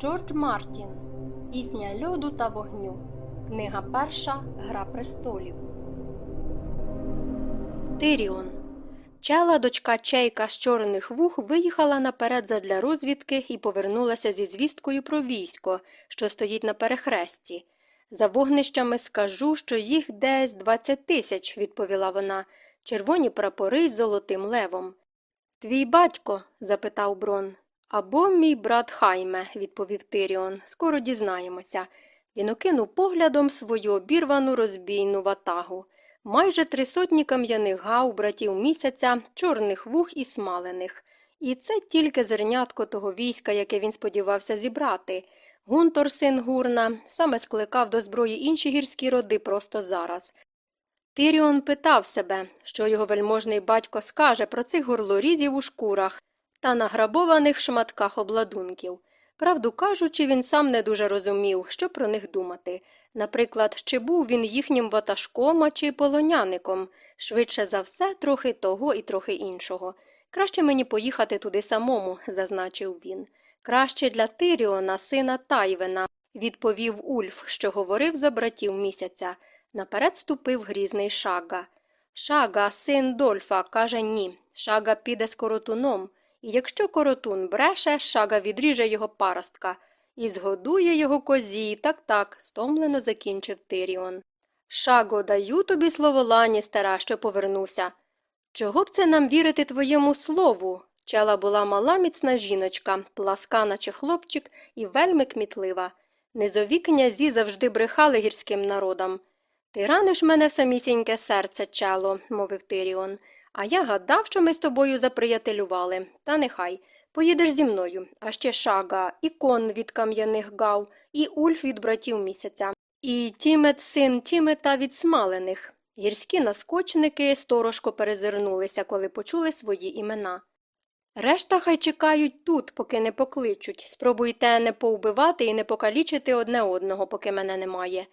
Джордж Мартін Пісня льоду та вогню. Книга перша Гра престолів. Тиріон. Чела дочка Чейка з чорних вух виїхала наперед задля розвідки і повернулася зі звісткою про військо, що стоїть на перехресті. За вогнищами скажу, що їх десь двадцять тисяч, відповіла вона, червоні прапори з золотим левом. Твій батько? запитав Брон. Або мій брат Хайме, відповів Тиріон. Скоро дізнаємося. Він окинув поглядом свою обірвану розбійну ватагу. Майже три сотні кам'яних гав, братів місяця, чорних вух і смалених. І це тільки зернятко того війська, яке він сподівався зібрати. Гунтор, син Гурна, саме скликав до зброї інші гірські роди просто зараз. Тиріон питав себе, що його вельможний батько скаже про цих горлорізів у шкурах, та награбованих шматках обладунків. Правду кажучи, він сам не дуже розумів, що про них думати. Наприклад, чи був він їхнім ватажком, а чи полоняником, швидше за все, трохи того і трохи іншого. Краще мені поїхати туди самому, зазначив він. Краще для Тиріона, сина Тайвена, відповів Ульф, що говорив за братів місяця. Наперед ступив грізний шага. Шага, син Дольфа, каже ні. Шага піде з коротуном. І якщо коротун бреше, шага відріже його паростка і згодує його козі, так так, стомлено закінчив Тиріон. Шаго, даю тобі слово лані, стара, що повернувся. Чого б це нам вірити твоєму слову? Чела була мала міцна жіночка, пласка, наче хлопчик, і вельми кмітлива. Низові князі завжди брехали гірським народам. Ти раниш мене самісіньке серце, чело, мовив Тиріон. А я гадав, що ми з тобою заприятелювали. Та нехай. Поїдеш зі мною, а ще шага, і кон від кам'яних гав, і ульф від братів місяця, і тімет син тімета від смалених. Гірські наскочники сторожко перезирнулися, коли почули свої імена. Решта хай чекають тут, поки не покличуть. Спробуйте не повбивати і не покалічити одне одного, поки мене немає.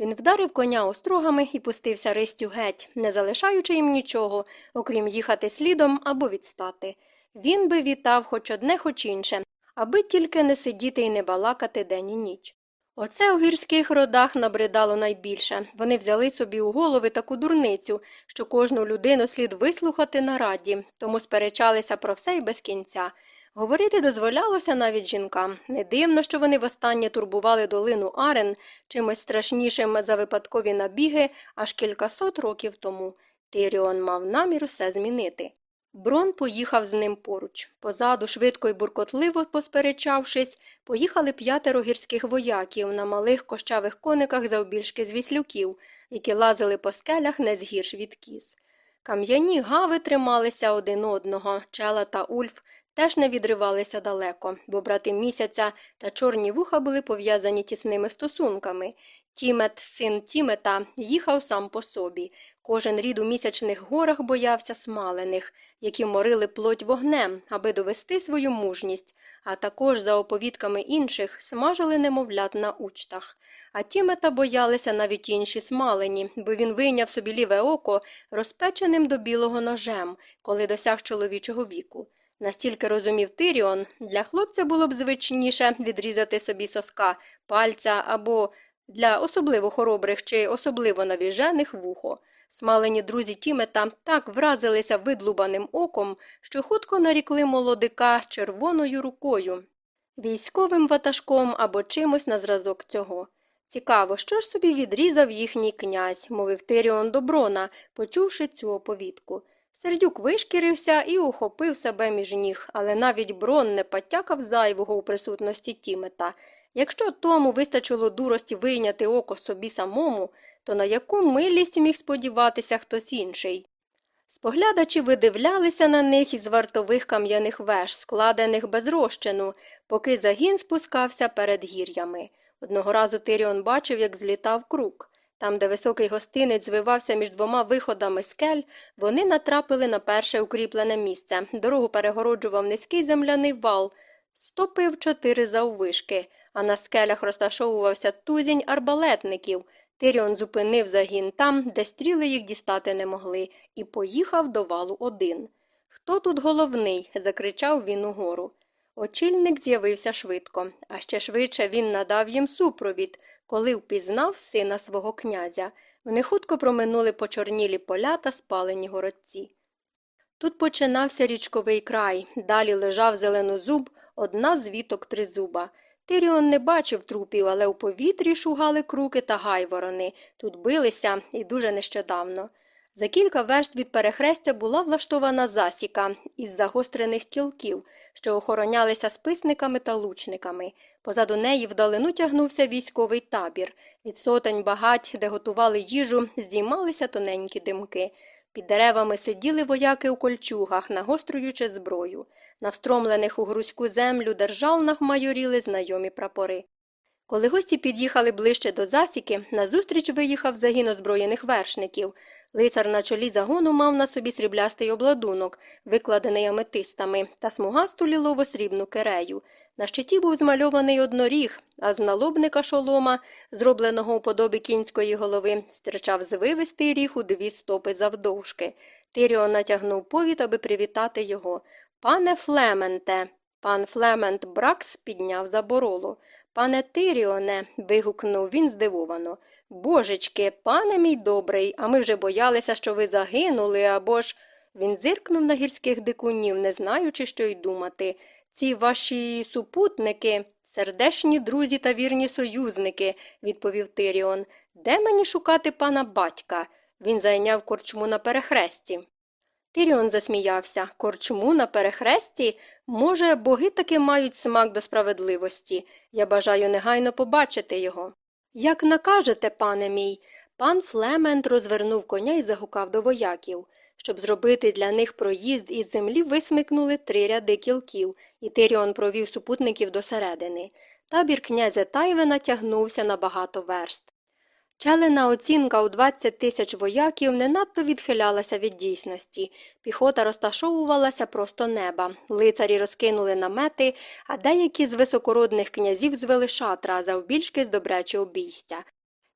Він вдарив коня острогами і пустився ристю геть, не залишаючи їм нічого, окрім їхати слідом або відстати. Він би вітав хоч одне, хоч інше, аби тільки не сидіти і не балакати день і ніч. Оце у гірських родах набридало найбільше. Вони взяли собі у голови таку дурницю, що кожну людину слід вислухати на раді, тому сперечалися про все і без кінця. Говорити дозволялося навіть жінкам. Не дивно, що вони востаннє турбували долину Арен чимось страшнішим за випадкові набіги аж кількасот років тому. Тиріон мав намір все змінити. Брон поїхав з ним поруч. Позаду, швидко й буркотливо посперечавшись, поїхали п'ятеро гірських вояків на малих кощавих кониках завбільшки з віслюків, які лазили по скелях не згірш від кіз. Кам'яні гави трималися один одного, чела та ульф теж не відривалися далеко, бо брати місяця та чорні вуха були пов'язані тісними стосунками. Тімет, син Тімета, їхав сам по собі. Кожен рід у місячних горах боявся смалених, які морили плоть вогнем, аби довести свою мужність, а також, за оповідками інших, смажили немовлят на учтах. А Тімета боялися навіть інші смалені, бо він вийняв собі ліве око розпеченим до білого ножем, коли досяг чоловічого віку. Настільки розумів Тиріон, для хлопця було б звичніше відрізати собі соска, пальця або для особливо хоробрих чи особливо навіжених вухо. Смалені друзі Тімета так вразилися видлубаним оком, що хутко нарікли молодика червоною рукою, військовим ватажком або чимось на зразок цього. Цікаво, що ж собі відрізав їхній князь, мовив Тиріон до Брона, почувши цю оповідку. Сердюк вишкірився і ухопив себе між ніг, але навіть брон не потякав зайвого у присутності Тімета. Якщо тому вистачило дурості вийняти око собі самому, то на яку милість міг сподіватися хтось інший? Споглядачі видивлялися на них із вартових кам'яних веж, складених без розчину, поки загін спускався перед гір'ями. Одного разу Тиріон бачив, як злітав крук. Там, де високий гостинець звивався між двома виходами скель, вони натрапили на перше укріплене місце. Дорогу перегороджував низький земляний вал, стопив чотири заввишки, а на скелях розташовувався тузінь арбалетників. Тиріон зупинив загін там, де стріли їх дістати не могли, і поїхав до валу один. Хто тут головний? закричав він угору. Очільник з'явився швидко, а ще швидше він надав їм супровід, коли впізнав сина свого князя. Вони хутко проминули почорнілі поля та спалені городці. Тут починався річковий край, далі лежав зеленозуб, одна з віток тризуба. Тиріон не бачив трупів, але у повітрі шугали круки та гайворони. Тут билися і дуже нещодавно. За кілька верст від перехрестя була влаштована засіка із загострених кілків, що охоронялися списниками та лучниками. Позаду неї вдалину тягнувся військовий табір. Від сотень багать, де готували їжу, здіймалися тоненькі димки. Під деревами сиділи вояки у кольчугах, нагострюючи зброю. На встромлених у грузьку землю державнах майоріли знайомі прапори. Коли гості під'їхали ближче до засіки, назустріч виїхав загін озброєних вершників. Лицар на чолі загону мав на собі сріблястий обладунок, викладений аметистами, та смугасту лілово срібну керею. На щиті був змальований одноріг, а з налобника шолома, зробленого у подобі кінської голови, стирчав звивистий ріг у дві стопи завдовжки. Тиріон натягнув повід, аби привітати його. Пане Флементе. Пан Флемент Бракс підняв заборолу. Пане Тиріоне. вигукнув він здивовано. Божечки, пане мій добрий, а ми вже боялися, що ви загинули або ж. Він зиркнув на гірських дикунів, не знаючи, що й думати. Ці ваші супутники, сердешні друзі та вірні союзники, відповів Тиріон. Де мені шукати пана батька? Він зайняв корчму на перехресті. Тиріон засміявся. Корчму на перехресті? Може, боги таки мають смак до справедливості. Я бажаю негайно побачити його. Як накажете, пане мій, пан Флемент розвернув коня і загукав до вояків. Щоб зробити для них проїзд із землі висмикнули три ряди кілків, і Тиріон провів супутників досередини. Табір князя Тайвена тягнувся на багато верст. Челена оцінка у 20 тисяч вояків не надто відхилялася від дійсності. Піхота розташовувалася просто неба, лицарі розкинули намети, а деякі з високородних князів звели шатра завбільшки з добречі обійстя.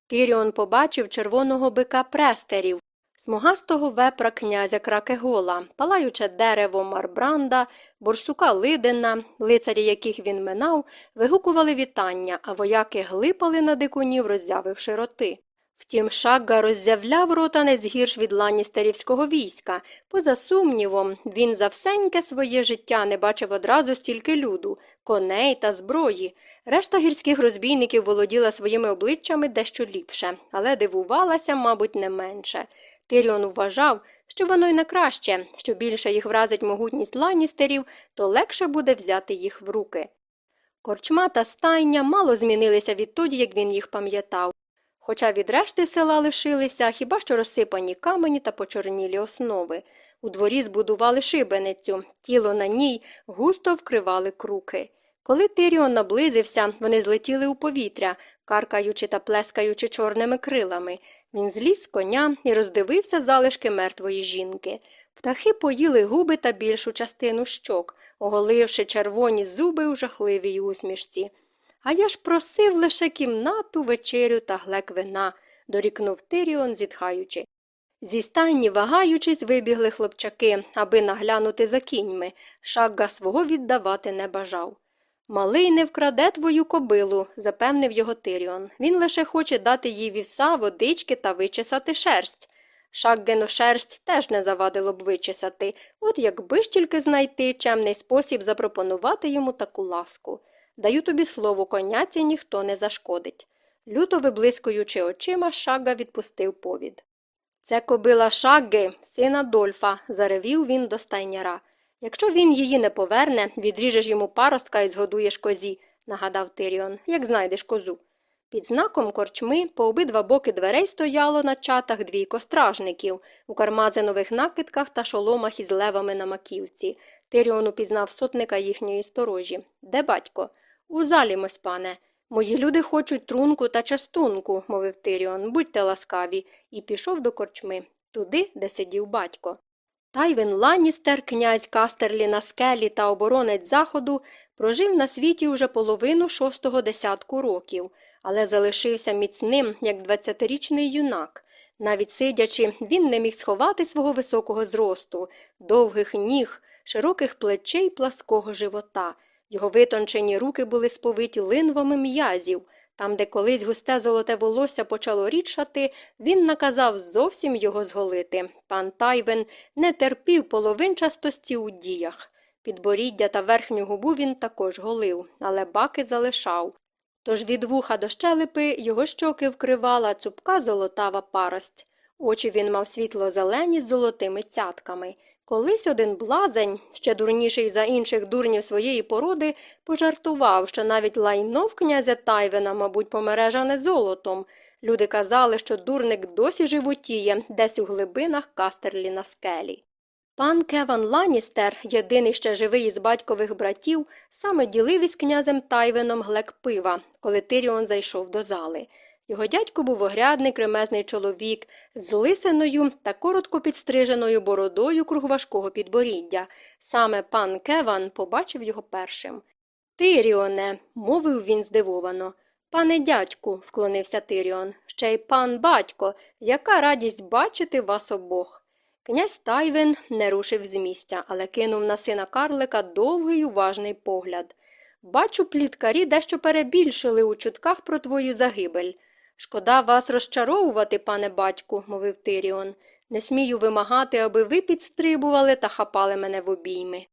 Тиріон побачив червоного бика престерів, смугастого вепра князя Кракегола, палаюче дерево Марбранда, борсука Лидена, лицарі яких він минав, вигукували вітання, а вояки глипали на дикунів, роззявивши роти. Втім, Шагга роззявляв рота не згірш від ланістерівського війська. Поза сумнівом, він за всеньке своє життя не бачив одразу стільки люду, коней та зброї. Решта гірських розбійників володіла своїми обличчями дещо ліпше, але дивувалася, мабуть, не менше. Тиріон вважав, що воно й на краще, що більше їх вразить могутність ланістерів, то легше буде взяти їх в руки. Корчма та стайня мало змінилися відтоді, як він їх пам'ятав. Хоча від решти села лишилися хіба що розсипані камені та почорнілі основи. У дворі збудували шибеницю, тіло на ній густо вкривали круки. Коли Тиріон наблизився, вони злетіли у повітря, каркаючи та плескаючи чорними крилами. Він зліз з коня і роздивився залишки мертвої жінки. Птахи поїли губи та більшу частину щок, оголивши червоні зуби у жахливій усмішці. А я ж просив лише кімнату, вечерю та глек вина, дорікнув Тиріон, зітхаючи. Зі стайні, вагаючись, вибігли хлопчаки, аби наглянути за кіньми. Шагга свого віддавати не бажав. Малий не вкраде твою кобилу, запевнив його Тиріон. Він лише хоче дати їй вівса, водички та вичесати шерсть. Шаггену шерсть теж не завадило б вичесати, от якби ж тільки знайти чемний спосіб запропонувати йому таку ласку. Даю тобі слово, коняці ніхто не зашкодить. Люто виблискуючи очима, Шагга відпустив повід. Це кобила Шагги, сина Дольфа, заревів він до стайняра. Якщо він її не поверне, відріжеш йому паростка і згодуєш козі, нагадав Тиріон, як знайдеш козу. Під знаком корчми по обидва боки дверей стояло на чатах двійко стражників у кармазинових накидках та шоломах із левами на маківці. Тиріон упізнав сотника їхньої сторожі. Де батько? У залі, мось пане. Мої люди хочуть трунку та частунку, мовив Тиріон, будьте ласкаві, і пішов до корчми, туди, де сидів батько. Тайвін Ланністер, князь Кастерлі на скелі та оборонець заходу, прожив на світі уже половину шостого десятку років, але залишився міцним, як двадцятирічний юнак. Навіть сидячи, він не міг сховати свого високого зросту, довгих ніг, широких плечей плаского живота. Його витончені руки були сповиті линвами м'язів. Там, де колись густе золоте волосся почало рідшати, він наказав зовсім його зголити. Пан Тайвен не терпів половинчастості у діях. Підборіддя та верхню губу він також голив, але баки залишав. Тож від вуха до щелепи його щоки вкривала цупка золотава парость. Очі він мав світло зелені з золотими цятками. Колись один блазень, ще дурніший за інших дурнів своєї породи, пожартував, що навіть лайно в князя Тайвена, мабуть, помережане золотом. Люди казали, що дурник досі животіє, десь у глибинах кастерлі на скелі. Пан Кеван Ланістер, єдиний ще живий із батькових братів, саме ділив із князем Тайвеном глек пива, коли Тиріон зайшов до зали. Його дядько був огрядний кремезний чоловік з лисиною та коротко підстриженою бородою круг важкого підборіддя. Саме пан Кеван побачив його першим. Тиріоне, мовив він здивовано. Пане дядьку, вклонився Тиріон, ще й пан батько, яка радість бачити вас обох. Князь Тайвен не рушив з місця, але кинув на сина карлика довгий уважний погляд. Бачу, пліткарі дещо перебільшили у чутках про твою загибель. Шкода вас розчаровувати, пане батьку, мовив Тиріон. Не смію вимагати, аби ви підстрибували та хапали мене в обійми.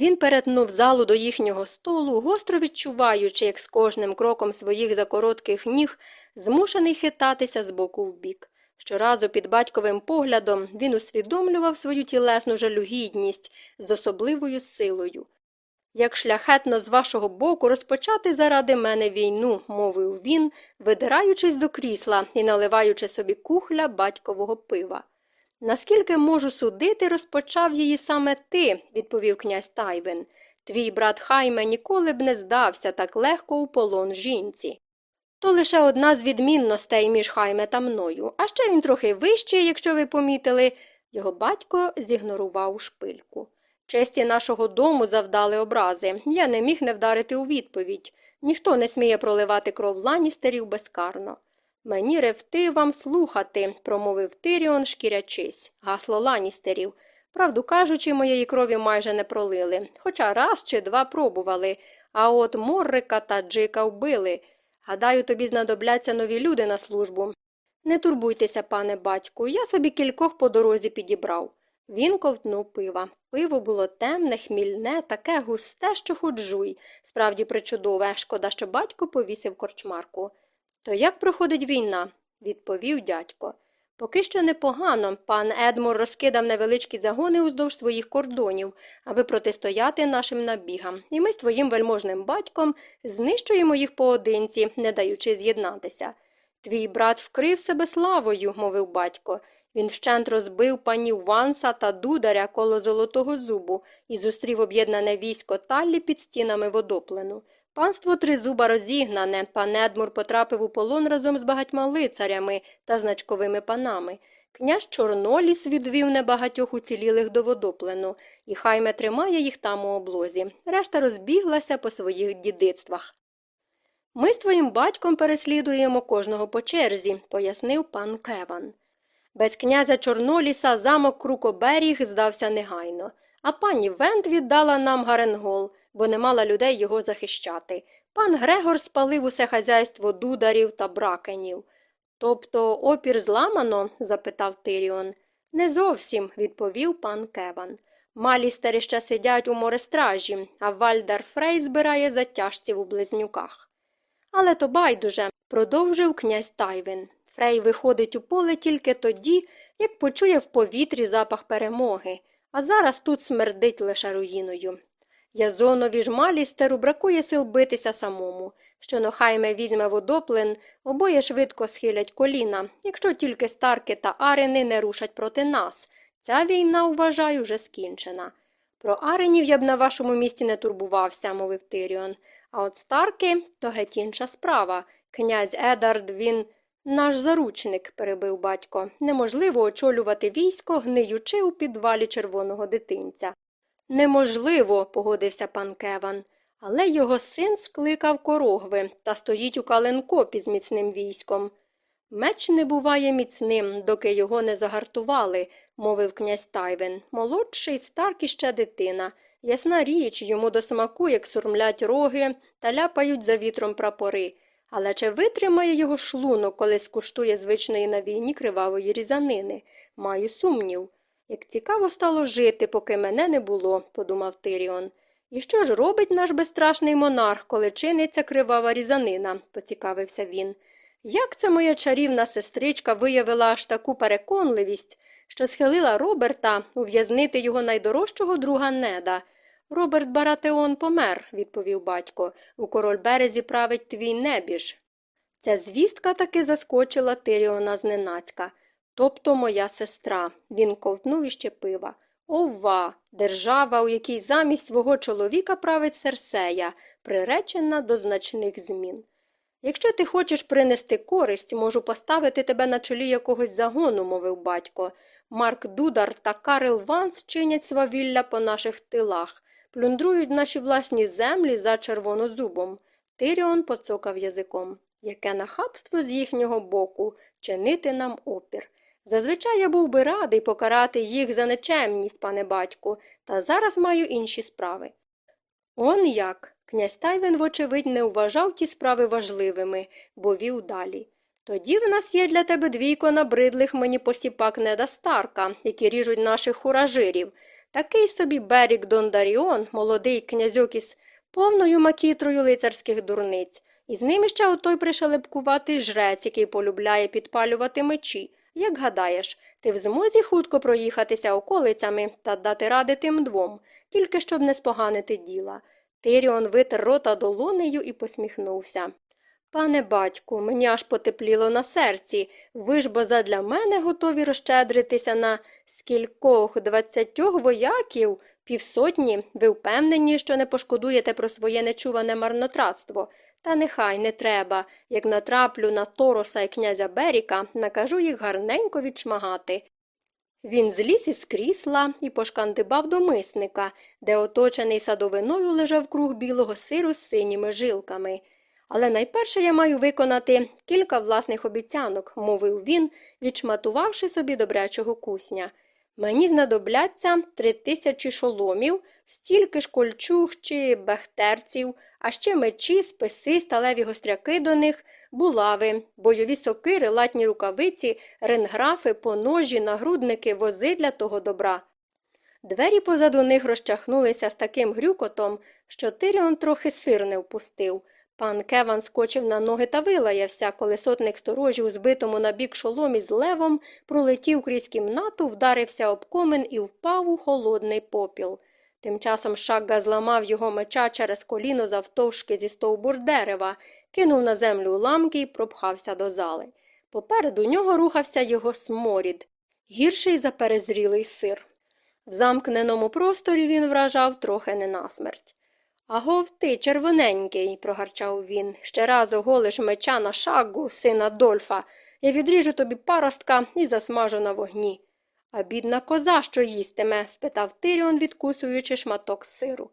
Він перетнув залу до їхнього столу, гостро відчуваючи, як з кожним кроком своїх закоротких ніг змушений хитатися з боку в бік. Щоразу під батьковим поглядом він усвідомлював свою тілесну жалюгідність з особливою силою. Як шляхетно з вашого боку розпочати заради мене війну, мовив він, видираючись до крісла і наливаючи собі кухля батькового пива. Наскільки можу судити, розпочав її саме ти, відповів князь Тайвен. Твій брат Хайме ніколи б не здався так легко у полон жінці. То лише одна з відмінностей між Хайме та мною, а ще він трохи вищий, якщо ви помітили. Його батько зігнорував шпильку. Честі нашого дому завдали образи. Я не міг не вдарити у відповідь. Ніхто не сміє проливати кров ланістерів безкарно. Мені ревти вам слухати, промовив Тиріон, шкірячись, гасло ланістерів. Правду кажучи, моєї крові майже не пролили, хоча раз чи два пробували, а от Моррика та Джика вбили. Гадаю, тобі знадобляться нові люди на службу. Не турбуйтеся, пане батьку, я собі кількох по дорозі підібрав. Він ковтнув пива. Пиво було темне, хмільне, таке густе, що худжуй. Справді причудове, шкода, що батько повісив корчмарку. То як проходить війна? відповів дядько. Поки що непогано. Пан Едмур розкидав невеличкі загони уздовж своїх кордонів, аби протистояти нашим набігам, і ми з твоїм вельможним батьком знищуємо їх поодинці, не даючи з'єднатися. Твій брат вкрив себе славою, мовив батько. Він вщент розбив панів Ванса та дударя коло золотого зубу і зустрів об'єднане військо Таллі під стінами водоплену. Панство Тризуба розігнане, пан Едмур потрапив у полон разом з багатьма лицарями та значковими панами. Князь Чорноліс відвів небагатьох уцілілих до водоплену, і хайме тримає їх там у облозі. Решта розбіглася по своїх дідицтвах. Ми з твоїм батьком переслідуємо кожного по черзі, пояснив пан Кеван. Без князя Чорноліса замок Крукоберіг здався негайно, а пані Вент віддала нам Гаренгол, бо не мала людей його захищати. Пан Грегор спалив усе хазяйство дударів та бракенів. Тобто опір зламано? запитав Тиріон. Не зовсім, відповів пан Кеван. Малістери ще сидять у морестражі, а Вальдар Фрей збирає затяжців у близнюках. Але то байдуже, продовжив князь Тайвин. Фрей виходить у поле тільки тоді, як почує в повітрі запах перемоги, а зараз тут смердить лише руїною. Язонові ж малістеру бракує сил битися самому. Що Нохайме візьме водоплен, обоє швидко схилять коліна, якщо тільки старки та арени не рушать проти нас. Ця війна, вважаю, вже скінчена. Про аренів я б на вашому місці не турбувався, мовив Тиріон. А от старки то геть інша справа. Князь Едард, він. Наш заручник, перебив батько, неможливо очолювати військо, гниючи у підвалі червоного дитинця. Неможливо, погодився пан Кеван, але його син скликав корогви та стоїть у каленкопі з міцним військом. Меч не буває міцним, доки його не загартували, мовив князь Тайвен. Молодший старк іще дитина. Ясна річ, йому до смаку, як сурмлять роги та ляпають за вітром прапори. Але чи витримає його шлунок, коли скуштує звичної на війні кривавої різанини? Маю сумнів. Як цікаво стало жити, поки мене не було, подумав Тиріон. І що ж робить наш безстрашний монарх, коли чиниться кривава різанина? поцікавився він. Як це моя чарівна сестричка виявила аж таку переконливість, що схилила Роберта ув'язнити його найдорожчого друга неда? Роберт Баратеон помер, відповів батько. У король березі править твій небіж. Ця звістка таки заскочила Тиріона зненацька. Тобто моя сестра. Він ковтнув іще пива. Ова, держава, у якій замість свого чоловіка править Серсея, приречена до значних змін. Якщо ти хочеш принести користь, можу поставити тебе на чолі якогось загону, мовив батько. Марк Дудар та Карл Ванс чинять свавілля по наших тилах, плюндрують наші власні землі за червонозубом. Тиріон поцокав язиком. Яке нахабство з їхнього боку чинити нам опір. Зазвичай я був би радий покарати їх за нечемність, пане батьку, та зараз маю інші справи. Он як. Князь Тайвен, вочевидь, не вважав ті справи важливими, бо вів далі. Тоді в нас є для тебе двійко набридлих мені посіпак неда Старка, які ріжуть наших хуражирів. Такий собі Берік Дондаріон, молодий князьок із повною макітрою лицарських дурниць, і з ними ще отой пришелепкуватий жрець, який полюбляє підпалювати мечі. Як гадаєш, ти в змозі хутко проїхатися околицями та дати ради тим двом, тільки щоб не споганити діла. Тиріон витер рота долонею і посміхнувся. Пане батьку, мені аж потепліло на серці. Ви ж бо задля мене готові розщедритися на скількох двадцятьох вояків, півсотні, ви впевнені, що не пошкодуєте про своє нечуване марнотратство. Та нехай не треба. Як натраплю на Тороса і князя Беріка, накажу їх гарненько відшмагати. Він зліз із крісла і пошкандибав до мисника, де оточений садовиною лежав круг білого сиру з синіми жилками. Але найперше я маю виконати кілька власних обіцянок, мовив він, відшматувавши собі добрячого кусня. Мені знадобляться три тисячі шоломів, стільки ж кольчуг чи бехтерців, а ще мечі, списи, сталеві гостряки до них, булави, бойові сокири, латні рукавиці, ренграфи, поножі, нагрудники, вози для того добра. Двері позаду них розчахнулися з таким грюкотом, що Тиріон трохи сир не впустив. Пан Кеван скочив на ноги та вилаявся, коли сотник сторожі у збитому на бік шоломі з левом пролетів крізь кімнату, вдарився об комен і впав у холодний попіл. Тим часом Шагга зламав його меча через коліно завтовшки зі стовбур дерева, кинув на землю уламки і пропхався до зали. Попереду нього рухався його сморід, гірший за перезрілий сир. В замкненому просторі він вражав трохи не насмерть. Агов ти, червоненький, прогарчав він, ще раз оголиш меча на шагу, сина Дольфа, я відріжу тобі паростка і засмажу на вогні. А бідна коза що їстиме? спитав Тиріон, відкусуючи шматок сиру.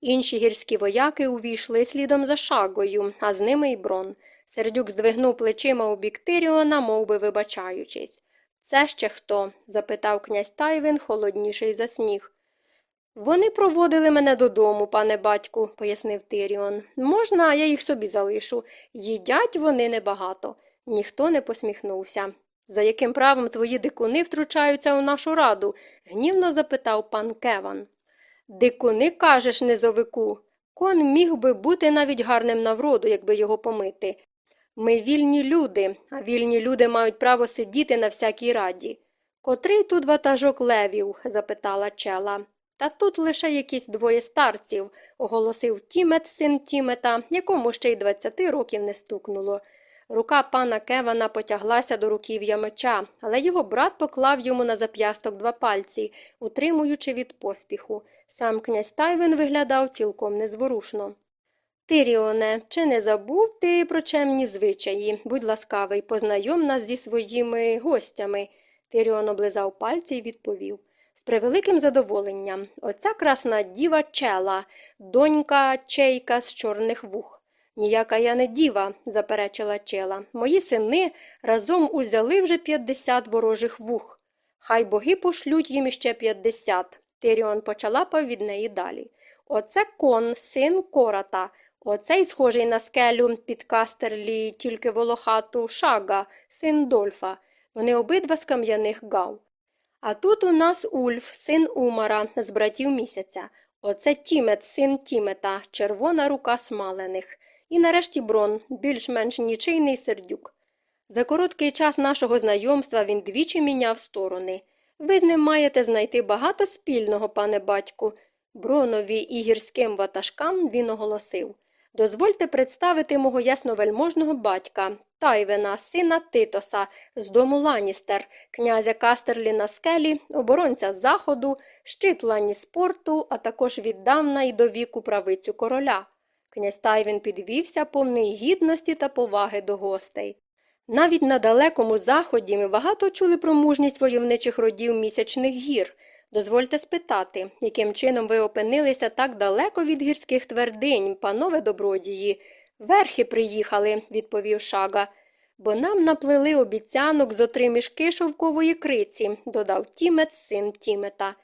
Інші гірські вояки увійшли слідом за шагою, а з ними й брон. Сердюк здвигнув плечима у бік Тиріона, мов би вибачаючись. Це ще хто? запитав князь Тайвин, холодніший за сніг. Вони проводили мене додому, пане батьку, пояснив Тиріон. Можна, я їх собі залишу. Їдять вони небагато. Ніхто не посміхнувся. За яким правом твої дикуни втручаються у нашу раду? гнівно запитав пан Кеван. Дикуни, кажеш, низовику. Кон міг би бути навіть гарним на вроду, якби його помити. Ми вільні люди, а вільні люди мають право сидіти на всякій раді. Котрий тут ватажок левів? запитала чела. Та тут лише якісь двоє старців, оголосив Тімет, син Тімета, якому ще й двадцяти років не стукнуло. Рука пана Кевана потяглася до руків'я меча, але його брат поклав йому на зап'ясток два пальці, утримуючи від поспіху. Сам князь Тайвин виглядав цілком незворушно. Тиріоне, чи не забув ти про чемні звичаї? Будь ласкавий, познайом нас зі своїми гостями. Тиріон облизав пальці і відповів. Превеликим задоволенням. Оця красна діва чела, донька чейка з чорних вух. Ніяка я не діва, заперечила чела. Мої сини разом узяли вже п'ятдесят ворожих вух. Хай боги пошлють їм іще п'ятдесят. Тиріон почалапав від неї далі. Оце кон, син кората. Оцей схожий на скелю під кастерлі, тільки волохату шага, син Дольфа. Вони обидва з кам'яних гав. А тут у нас Ульф, син Умара, з братів місяця. Оце Тімет, син Тімета, червона рука смалених. І нарешті Брон, більш-менш нічийний сердюк. За короткий час нашого знайомства він двічі міняв сторони. Ви з ним маєте знайти багато спільного, пане батьку. Бронові і гірським ватажкам він оголосив. Дозвольте представити мого ясновельможного батька, Тайвена, сина Титоса, з дому Ланістер, князя Кастерлі на скелі, оборонця заходу, щит Ланіспорту, а також віддавна і до віку правицю короля. Князь Тайвен підвівся повний гідності та поваги до гостей. Навіть на далекому заході ми багато чули про мужність войовничих родів місячних гір. Дозвольте спитати, яким чином ви опинилися так далеко від гірських твердинь, панове добродії. Верхи приїхали, відповів шага, бо нам наплели обіцянок зо три мішки шовкової криці, додав Тімет, син Тімета.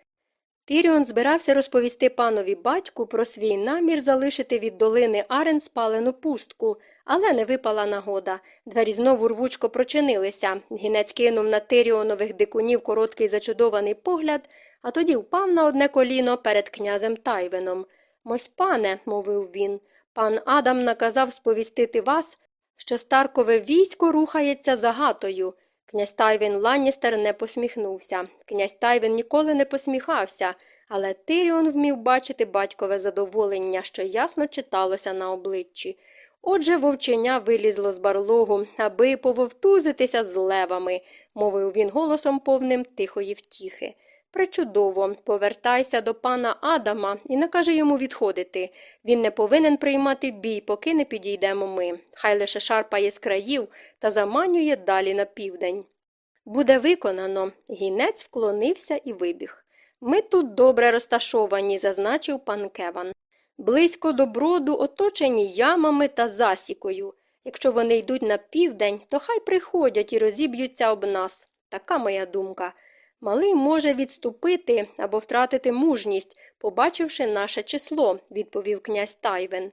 Тіріон збирався розповісти панові батьку про свій намір залишити від долини Арен спалену пустку, але не випала нагода. Двері знову рвучко прочинилися. Гінець кинув на Тиріонових дикунів короткий зачудований погляд, а тоді впав на одне коліно перед князем Тайвеном. Мось пане, мовив він, пан Адам наказав сповістити вас, що Старкове військо рухається за гатою. Князь Тайвін Ланністер не посміхнувся. Князь Тайвін ніколи не посміхався, але Тиріон вмів бачити батькове задоволення, що ясно читалося на обличчі. Отже, вовченя вилізло з барлогу, аби пововтузитися з левами, мовив він голосом повним тихої втіхи. Причудово, повертайся до пана Адама і накажи йому відходити. Він не повинен приймати бій, поки не підійдемо ми. Хай лише шарпає з країв та заманює далі на південь. Буде виконано. Гінець вклонився і вибіг. Ми тут добре розташовані, зазначив пан Кеван. Близько до броду оточені ямами та засікою. Якщо вони йдуть на південь, то хай приходять і розіб'ються об нас. Така моя думка. Малий може відступити або втратити мужність, побачивши наше число, відповів князь Тайвен.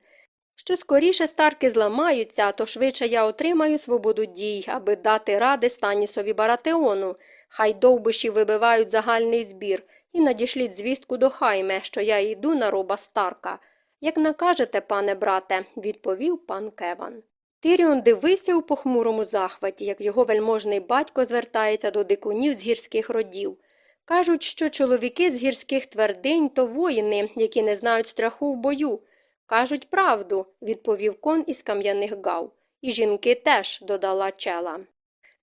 Що скоріше старки зламаються, то швидше я отримаю свободу дій, аби дати ради Станісові Баратеону. Хай довбиші вибивають загальний збір, і надішліть звістку до хайме, що я йду на роба старка. Як накажете, пане брате, відповів пан Кеван. Тиріон дивився у похмурому захваті, як його вельможний батько звертається до дикунів з гірських родів. Кажуть, що чоловіки з гірських твердинь то воїни, які не знають страху в бою. Кажуть правду, відповів кон із кам'яних гав. І жінки теж, додала чела.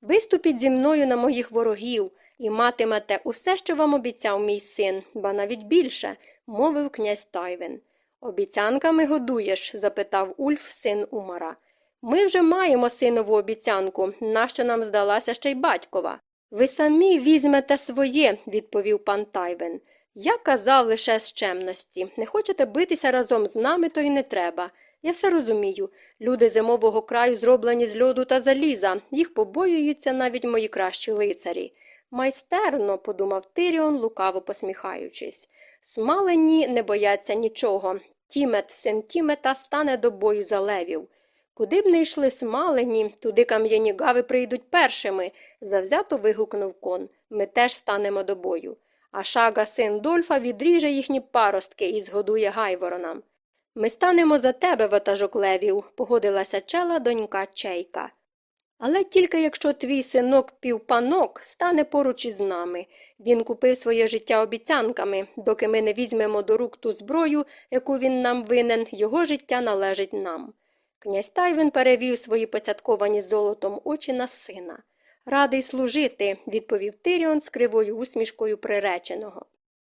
Виступіть зі мною на моїх ворогів і матимете усе, що вам обіцяв мій син, ба навіть більше, мовив князь Тайвен. Обіцянками годуєш? запитав Ульф, син Умара. Ми вже маємо синову обіцянку, нащо нам здалася ще й батькова. Ви самі візьмете своє, відповів пан Тайвен. Я казав лише з чемності. Не хочете битися разом з нами, то й не треба. Я все розумію. Люди зимового краю зроблені з льоду та заліза, їх побоюються навіть мої кращі лицарі. Майстерно, подумав Тиріон, лукаво посміхаючись. Смалені не бояться нічого. Тімет, син Тімета, стане до бою за левів. Куди б не йшли смалені, туди кам'яні гави прийдуть першими, завзято вигукнув кон. Ми теж станемо до бою. А шага син Дольфа відріже їхні паростки і згодує гайворонам. Ми станемо за тебе, ватажок левів, погодилася чела донька Чейка. Але тільки якщо твій синок півпанок стане поруч із нами. Він купив своє життя обіцянками, доки ми не візьмемо до рук ту зброю, яку він нам винен, його життя належить нам. Князь Тайвин перевів свої поцятковані золотом очі на сина. Радий служити, відповів Тиріон з кривою усмішкою приреченого.